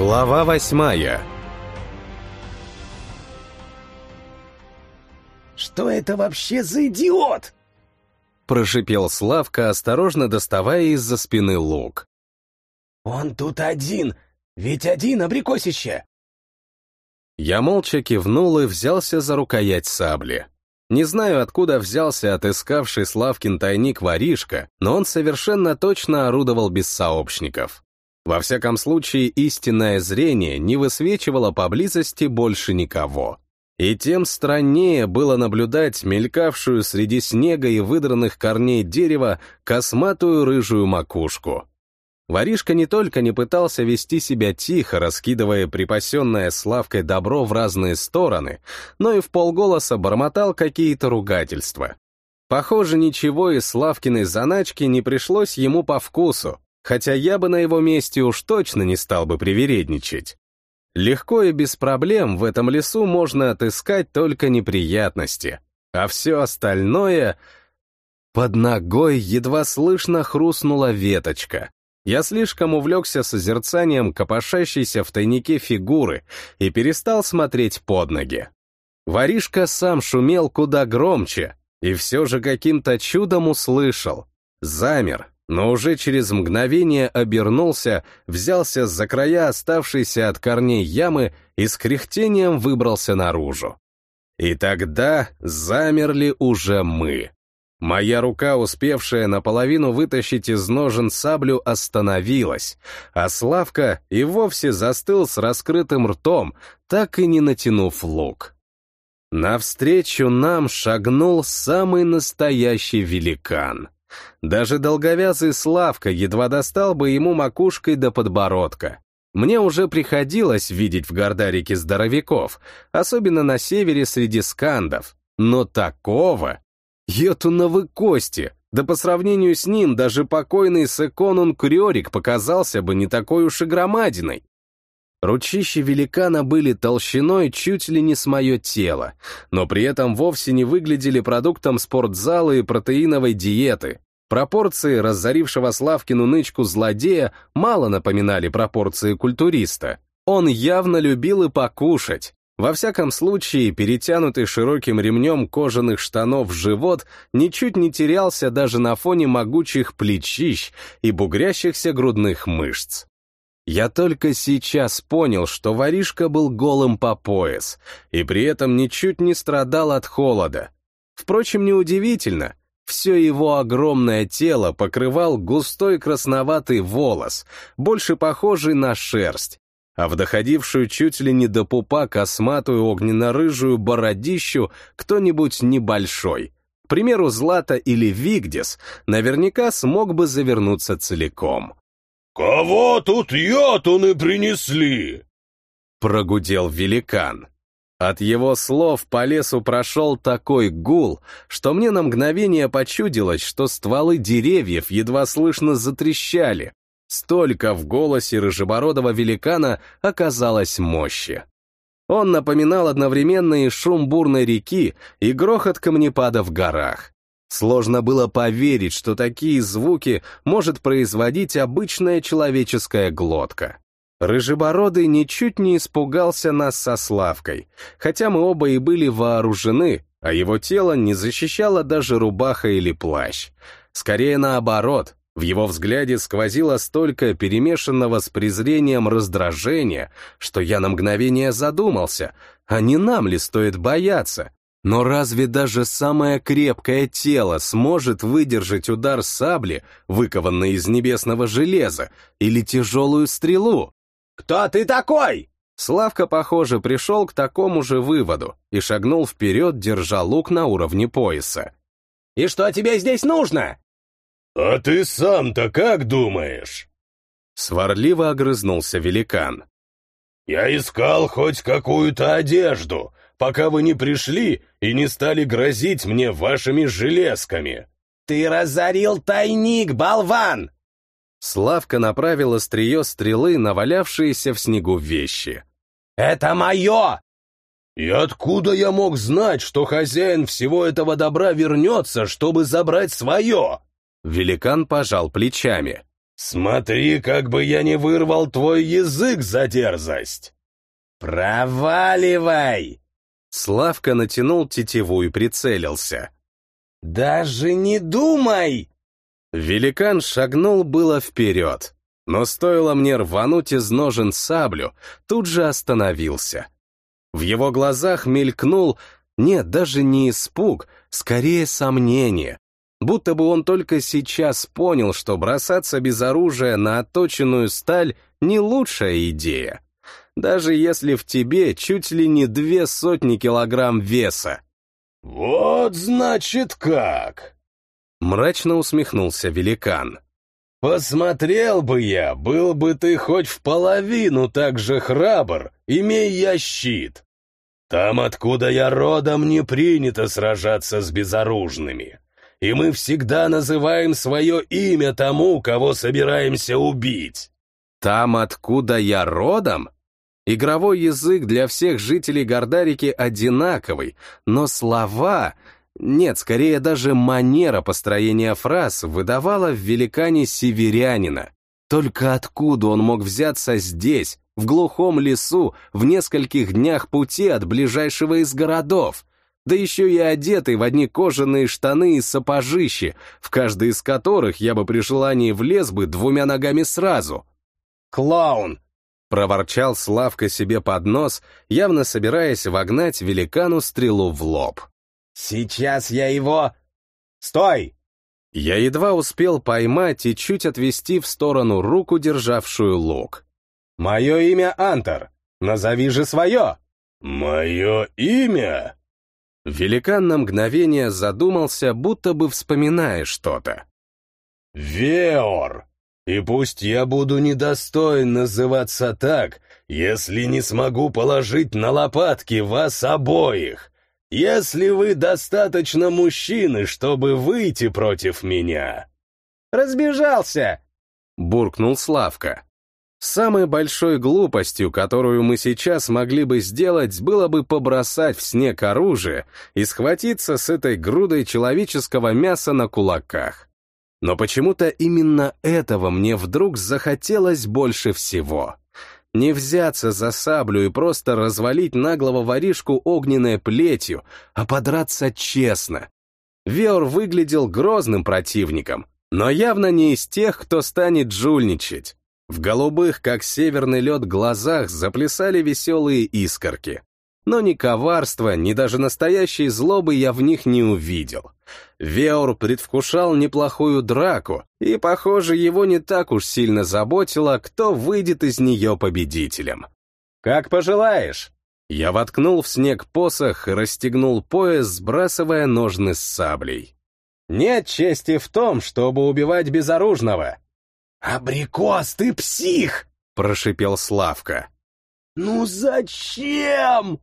Глава восьмая «Что это вообще за идиот?» Прошипел Славка, осторожно доставая из-за спины лук. «Он тут один, ведь один абрикосище!» Я молча кивнул и взялся за рукоять сабли. Не знаю, откуда взялся отыскавший Славкин тайник воришка, но он совершенно точно орудовал без сообщников. Во всяком случае, истинное зрение не высвечивало поблизости больше никого. И тем страннее было наблюдать мелькавшую среди снега и выдранных корней дерева косматую рыжую макушку. Воришка не только не пытался вести себя тихо, раскидывая припасенное Славкой добро в разные стороны, но и в полголоса бормотал какие-то ругательства. Похоже, ничего из Славкиной заначки не пришлось ему по вкусу, хотя я бы на его месте уж точно не стал бы привередничать. Легко и без проблем в этом лесу можно отыскать только неприятности, а все остальное... Под ногой едва слышно хрустнула веточка. Я слишком увлекся созерцанием копошащейся в тайнике фигуры и перестал смотреть под ноги. Воришка сам шумел куда громче, и все же каким-то чудом услышал. Замер, но уже через мгновение обернулся, взялся за края оставшейся от корней ямы и с кряхтением выбрался наружу. И тогда замерли уже мы. Моя рука, успевшая наполовину вытащить из ножен саблю, остановилась, а Славка и вовсе застыл с раскрытым ртом, так и не натянув лук. Навстречу нам шагнул самый настоящий великан. Даже долговязый Славка едва достал бы ему макушкой до подбородка. Мне уже приходилось видеть в Гордарике здоровяков, особенно на севере среди скандов, но такого Йотуновы кости! Да по сравнению с ним даже покойный Секонун Крёрик показался бы не такой уж и громадиной. Ручища великана были толщиной чуть ли не с мое тело, но при этом вовсе не выглядели продуктом спортзала и протеиновой диеты. Пропорции разорившего Славкину нычку злодея мало напоминали пропорции культуриста. Он явно любил и покушать, во всяком случае, перетянутый широким ремнем кожаных штанов живот ничуть не терялся даже на фоне могучих плечищ и бугрящихся грудных мышц. Я только сейчас понял, что воришка был голым по пояс, и при этом ничуть не страдал от холода. Впрочем, неудивительно, все его огромное тело покрывал густой красноватый волос, больше похожий на шерсть, а в доходившую чуть ли не до пупа косматую огненно-рыжую бородищу кто-нибудь небольшой, к примеру, Злата или Вигдис, наверняка смог бы завернуться целиком. «Кого тут йотуны принесли?» Прогудел великан. От его слов по лесу прошел такой гул, что мне на мгновение почудилось, что стволы деревьев едва слышно затрещали, Столько в голосе рыжебородого великана оказалось мощи. Он напоминал одновременно и шум бурной реки, и грохот камнепада в горах. Сложно было поверить, что такие звуки может производить обычная человеческая глотка. Рыжебородый ничуть не испугался нас со Славкой, хотя мы оба и были вооружены, а его тело не защищало даже рубаха или плащ. Скорее наоборот, в его взгляде сквозило столько перемешанного с презрением раздражения, что я на мгновение задумался, а не нам ли стоит бояться? Но разве даже самое крепкое тело сможет выдержать удар сабли, выкованной из небесного железа, или тяжелую стрелу? «Кто ты такой?» Славка, похоже, пришел к такому же выводу и шагнул вперед, держа лук на уровне пояса. «И что тебе здесь нужно?» «А ты сам-то как думаешь?» Сварливо огрызнулся великан. «Я искал хоть какую-то одежду, пока вы не пришли и не стали грозить мне вашими железками». «Ты разорил тайник, болван!» Славка направил острие стрелы на валявшиеся в снегу вещи. «Это мое!» «И откуда я мог знать, что хозяин всего этого добра вернется, чтобы забрать свое?» Великан пожал плечами. Смотри, как бы я не вырвал твой язык за дерзость!» «Проваливай!» Славка натянул тетиву и прицелился. «Даже не думай!» Великан шагнул было вперед, но стоило мне рвануть из ножен саблю, тут же остановился. В его глазах мелькнул, нет, даже не испуг, скорее сомнение, будто бы он только сейчас понял, что бросаться без оружия на отточенную сталь не лучшая идея, даже если в тебе чуть ли не две сотни килограмм веса. «Вот значит как!» Мрачно усмехнулся великан. «Посмотрел бы я, был бы ты хоть в половину так же храбр, имей я щит. Там, откуда я родом, не принято сражаться с безоружными, и мы всегда называем свое имя тому, кого собираемся убить». «Там, откуда я родом?» Игровой язык для всех жителей Гордарики одинаковый, но слова нет, скорее даже манера построения фраз выдавала в великане северянина. Только откуда он мог взяться здесь, в глухом лесу, в нескольких днях пути от ближайшего из городов? Да еще и одетый в одни кожаные штаны и сапожищи, в каждый из которых я бы при желании влез бы двумя ногами сразу. «Клоун!» — проворчал Славка себе под нос, явно собираясь вогнать великану стрелу в лоб. Сейчас я его... Стой! Я едва успел поймать и чуть отвести в сторону руку, державшую лук. Мое имя Антер. Назови же свое. Мое имя? Великан на мгновение задумался, будто бы вспоминая что-то. Веор. И пусть я буду недостоин называться так, если не смогу положить на лопатки вас обоих. «Если вы достаточно мужчины, чтобы выйти против меня...» «Разбежался!» — буркнул Славка. Самой большой глупостью, которую мы сейчас могли бы сделать, было бы побросать в снег оружие и схватиться с этой грудой человеческого мяса на кулаках. Но почему-то именно этого мне вдруг захотелось больше всего. Не взяться за саблю и просто развалить наглого воришку огненной плетью, а подраться честно. Веор выглядел грозным противником, но явно не из тех, кто станет жульничать. В голубых, как северный лед, глазах заплясали веселые искорки но ни коварства, ни даже настоящей злобы я в них не увидел. Веор предвкушал неплохую драку, и, похоже, его не так уж сильно заботило, кто выйдет из нее победителем. «Как пожелаешь!» Я воткнул в снег посох и расстегнул пояс, сбрасывая ножны с саблей. «Нет чести в том, чтобы убивать безоружного!» «Абрикос, ты псих!» — прошипел Славка. «Ну зачем?»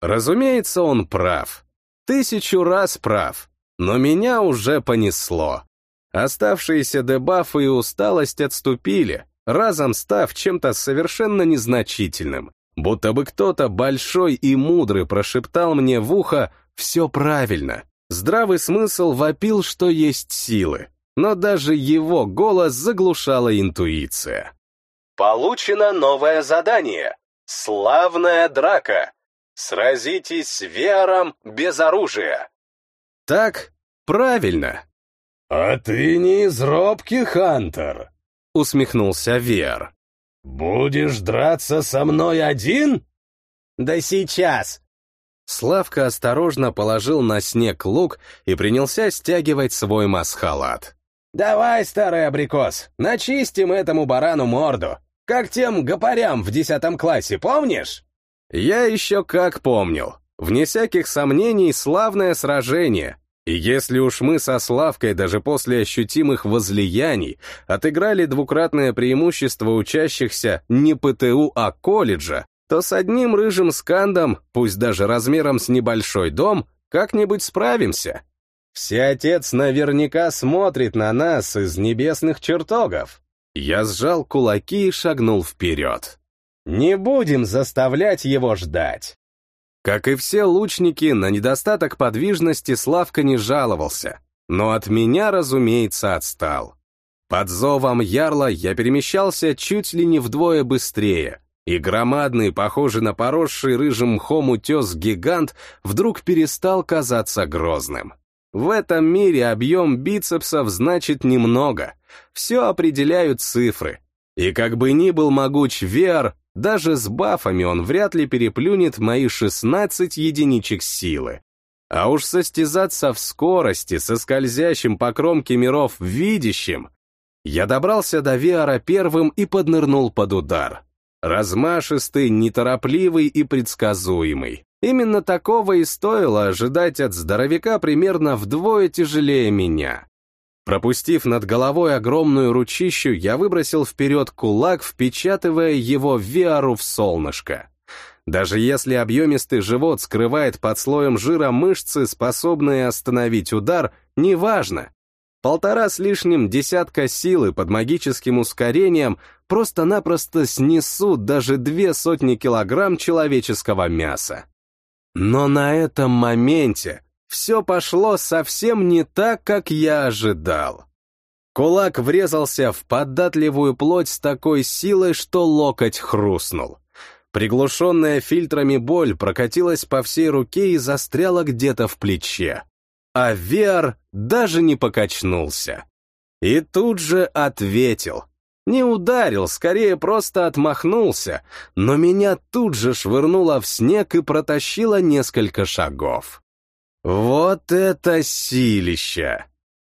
Разумеется, он прав. Тысячу раз прав. Но меня уже понесло. Оставшиеся дебафы и усталость отступили, разом став чем-то совершенно незначительным. Будто бы кто-то большой и мудрый прошептал мне в ухо «все правильно». Здравый смысл вопил, что есть силы, но даже его голос заглушала интуиция. Получено новое задание. Славная драка. Сразитесь с Вером без оружия. Так правильно. А ты не из робких, Хантер, усмехнулся Вер. Будешь драться со мной один? Да сейчас. Славка осторожно положил на снег лук и принялся стягивать свой масхалат. «Давай, старый абрикос, начистим этому барану морду, как тем гопарям в десятом классе, помнишь?» Я еще как помнил. Вне всяких сомнений, славное сражение. И если уж мы со Славкой даже после ощутимых возлияний отыграли двукратное преимущество учащихся не ПТУ, а колледжа, то с одним рыжим скандом, пусть даже размером с небольшой дом, как-нибудь справимся. Всеотец наверняка смотрит на нас из небесных чертогов. Я сжал кулаки и шагнул вперед. Не будем заставлять его ждать. Как и все лучники, на недостаток подвижности Славка не жаловался, но от меня, разумеется, отстал. Под зовом ярла я перемещался чуть ли не вдвое быстрее, и громадный, похожий на поросший рыжим мхом утес-гигант вдруг перестал казаться грозным. В этом мире объем бицепсов значит немного. Все определяют цифры. И как бы ни был могуч Вер, даже с бафами он вряд ли переплюнет мои 16 единичек силы. А уж состязаться в скорости со скользящим по кромке миров видящим. Я добрался до Виара первым и поднырнул под удар. Размашистый, неторопливый и предсказуемый. Именно такого и стоило ожидать от здоровяка примерно вдвое тяжелее меня. Пропустив над головой огромную ручищу, я выбросил вперед кулак, впечатывая его Виару в солнышко. Даже если объемистый живот скрывает под слоем жира мышцы, способные остановить удар, неважно. Полтора с лишним десятка силы под магическим ускорением просто-напросто снесут даже две сотни килограмм человеческого мяса. Но на этом моменте все пошло совсем не так, как я ожидал. Кулак врезался в податливую плоть с такой силой, что локоть хрустнул. Приглушенная фильтрами боль прокатилась по всей руке и застряла где-то в плече а Виар даже не покачнулся. И тут же ответил. Не ударил, скорее просто отмахнулся, но меня тут же швырнуло в снег и протащило несколько шагов. Вот это силища!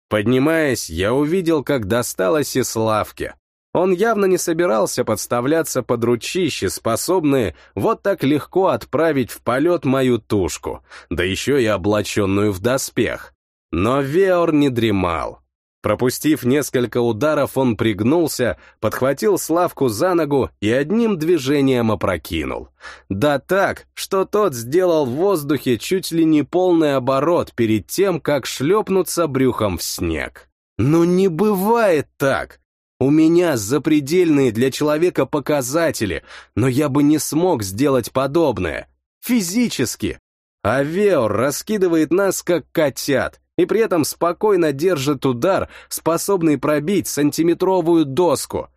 Поднимаясь, я увидел, как досталось и Славке. Он явно не собирался подставляться под ручище, способные вот так легко отправить в полет мою тушку, да еще и облаченную в доспех. Но Веор не дремал. Пропустив несколько ударов, он пригнулся, подхватил Славку за ногу и одним движением опрокинул. Да так, что тот сделал в воздухе чуть ли не полный оборот перед тем, как шлепнуться брюхом в снег. Ну не бывает так! У меня запредельные для человека показатели, но я бы не смог сделать подобное. Физически. А Веор раскидывает нас, как котят, и при этом спокойно держит удар, способный пробить сантиметровую доску.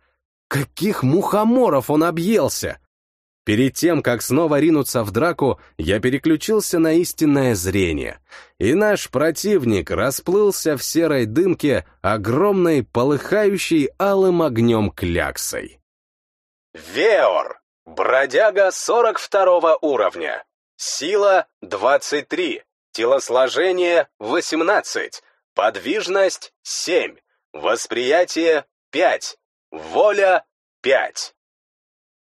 Каких мухоморов он объелся! Перед тем, как снова ринуться в драку, я переключился на истинное зрение, и наш противник расплылся в серой дымке огромной, полыхающей алым огнем кляксой. Веор, бродяга 42 уровня, сила 23, телосложение 18, подвижность 7, восприятие 5, воля 5.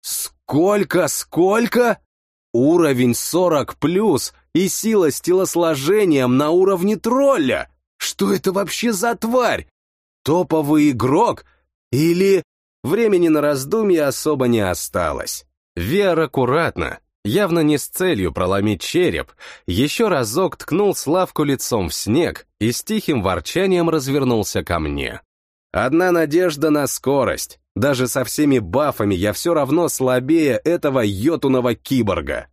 Сколько, сколько? Уровень 40 плюс и сила с телосложением на уровне тролля. Что это вообще за тварь? Топовый игрок? Или... Времени на раздумье особо не осталось. Вер аккуратно, явно не с целью проломить череп, еще разок ткнул Славку лицом в снег и с тихим ворчанием развернулся ко мне. Одна надежда на скорость. Даже со всеми бафами я все равно слабее этого йотуного киборга.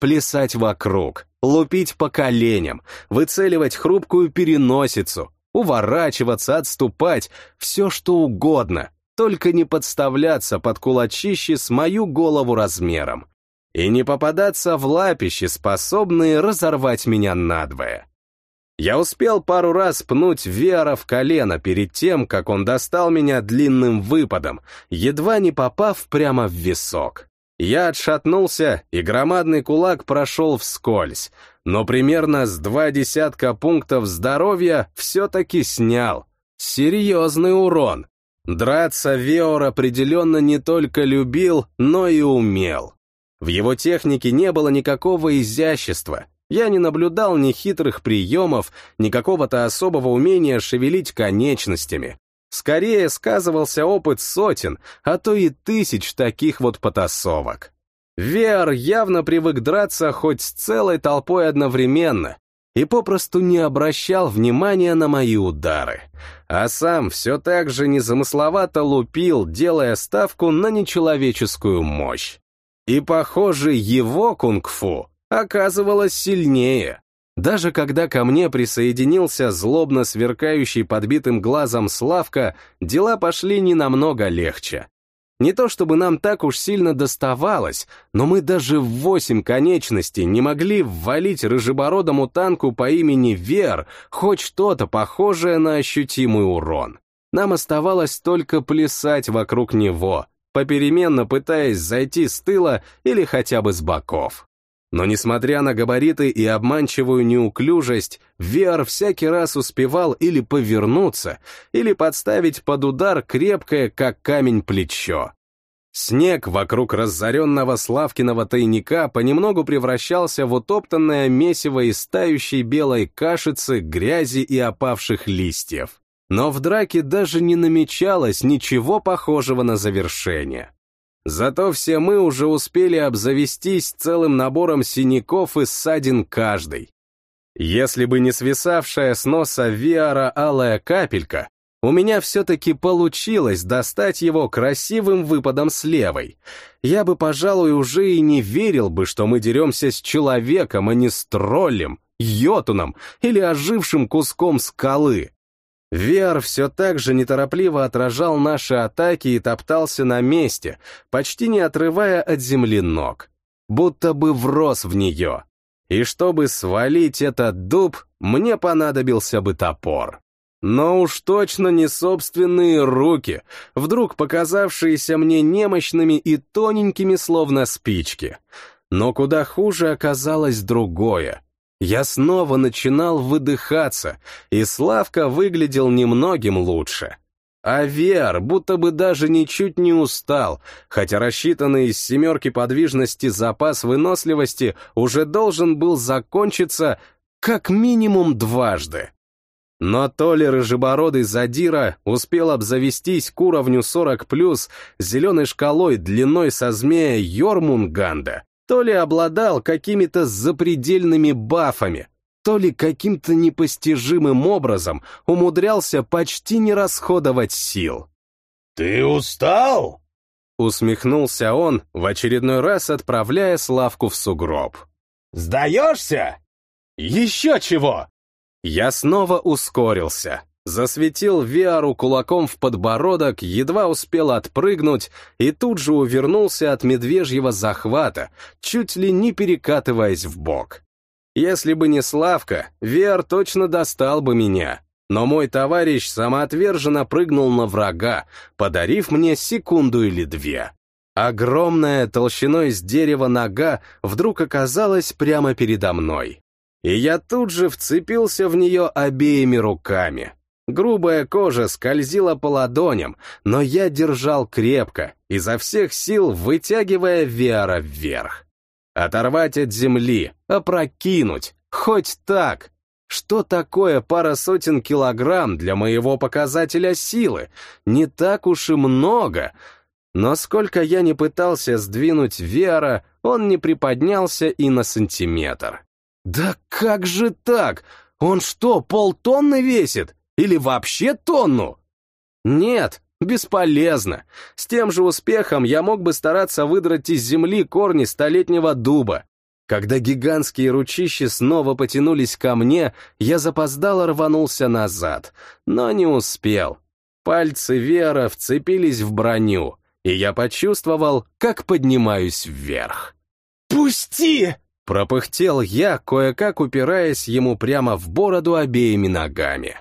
Плясать вокруг, лупить по коленям, выцеливать хрупкую переносицу, уворачиваться, отступать, все что угодно, только не подставляться под кулачище с мою голову размером и не попадаться в лапищи, способные разорвать меня надвое. Я успел пару раз пнуть Вера в колено перед тем, как он достал меня длинным выпадом, едва не попав прямо в висок. Я отшатнулся, и громадный кулак прошел вскользь, но примерно с два десятка пунктов здоровья все-таки снял. Серьезный урон. Драться Веор определенно не только любил, но и умел. В его технике не было никакого изящества, я не наблюдал ни хитрых приемов, ни какого-то особого умения шевелить конечностями. Скорее сказывался опыт сотен, а то и тысяч таких вот потасовок. Веар явно привык драться хоть с целой толпой одновременно и попросту не обращал внимания на мои удары, а сам все так же незамысловато лупил, делая ставку на нечеловеческую мощь. И, похоже, его кунг-фу оказывалась сильнее. Даже когда ко мне присоединился злобно сверкающий подбитым глазом Славка, дела пошли не намного легче. Не то чтобы нам так уж сильно доставалось, но мы даже в восемь конечностей не могли ввалить рыжебородому танку по имени Вер хоть что-то похожее на ощутимый урон. Нам оставалось только плясать вокруг него, попеременно пытаясь зайти с тыла или хотя бы с боков. Но несмотря на габариты и обманчивую неуклюжесть, Виар всякий раз успевал или повернуться, или подставить под удар крепкое, как камень, плечо. Снег вокруг разоренного Славкиного тайника понемногу превращался в утоптанное месиво из тающей белой кашицы, грязи и опавших листьев. Но в драке даже не намечалось ничего похожего на завершение. Зато все мы уже успели обзавестись целым набором синяков и ссадин каждый. Если бы не свисавшая с носа Виара алая капелька, у меня все-таки получилось достать его красивым выпадом с левой. Я бы, пожалуй, уже и не верил бы, что мы деремся с человеком, а не с троллем, йотуном или ожившим куском скалы. Виар все так же неторопливо отражал наши атаки и топтался на месте, почти не отрывая от земли ног, будто бы врос в нее. И чтобы свалить этот дуб, мне понадобился бы топор. Но уж точно не собственные руки, вдруг показавшиеся мне немощными и тоненькими, словно спички. Но куда хуже оказалось другое — я снова начинал выдыхаться, и Славка выглядел немногим лучше. А Вер будто бы даже ничуть не устал, хотя рассчитанный из семерки подвижности запас выносливости уже должен был закончиться как минимум дважды. Но то ли рыжебородый задира успел обзавестись к уровню 40+, зеленой шкалой длиной со змея Йормунганда, то ли обладал какими-то запредельными бафами, то ли каким-то непостижимым образом умудрялся почти не расходовать сил. «Ты устал?» Усмехнулся он, в очередной раз отправляя Славку в сугроб. «Сдаешься?» «Еще чего!» Я снова ускорился. Засветил Виару кулаком в подбородок, едва успел отпрыгнуть и тут же увернулся от медвежьего захвата, чуть ли не перекатываясь в бок. Если бы не Славка, Виар точно достал бы меня. Но мой товарищ самоотверженно прыгнул на врага, подарив мне секунду или две. Огромная толщиной с дерева нога вдруг оказалась прямо передо мной. И я тут же вцепился в нее обеими руками. Грубая кожа скользила по ладоням, но я держал крепко, изо всех сил вытягивая Виара вверх. Оторвать от земли, опрокинуть, хоть так. Что такое пара сотен килограмм для моего показателя силы? Не так уж и много. Но сколько я не пытался сдвинуть Виара, он не приподнялся и на сантиметр. Да как же так? Он что, полтонны весит? Или вообще тонну? Нет, бесполезно. С тем же успехом я мог бы стараться выдрать из земли корни столетнего дуба. Когда гигантские ручищи снова потянулись ко мне, я запоздало рванулся назад, но не успел. Пальцы Вера вцепились в броню, и я почувствовал, как поднимаюсь вверх. «Пусти!» — пропыхтел я, кое-как упираясь ему прямо в бороду обеими ногами.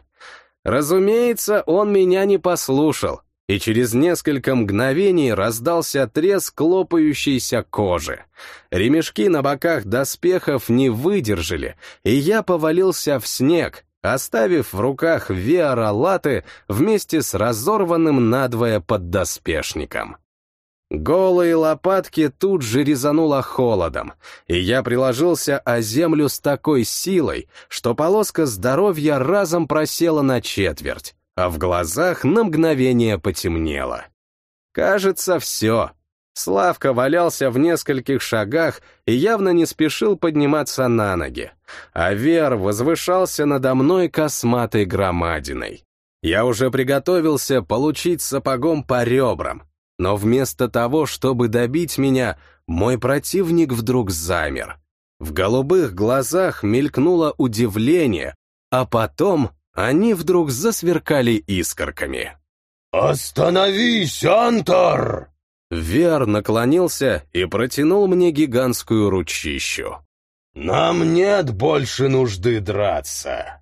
Разумеется, он меня не послушал, и через несколько мгновений раздался треск лопающейся кожи. Ремешки на боках доспехов не выдержали, и я повалился в снег, оставив в руках Виара Латы вместе с разорванным надвое поддоспешником. Голые лопатки тут же резануло холодом, и я приложился о землю с такой силой, что полоска здоровья разом просела на четверть, а в глазах на мгновение потемнело. Кажется, все. Славка валялся в нескольких шагах и явно не спешил подниматься на ноги, а Вер возвышался надо мной косматой громадиной. Я уже приготовился получить сапогом по ребрам, но вместо того, чтобы добить меня, мой противник вдруг замер. В голубых глазах мелькнуло удивление, а потом они вдруг засверкали искорками. «Остановись, Антар!» Вер наклонился и протянул мне гигантскую ручищу. «Нам нет больше нужды драться.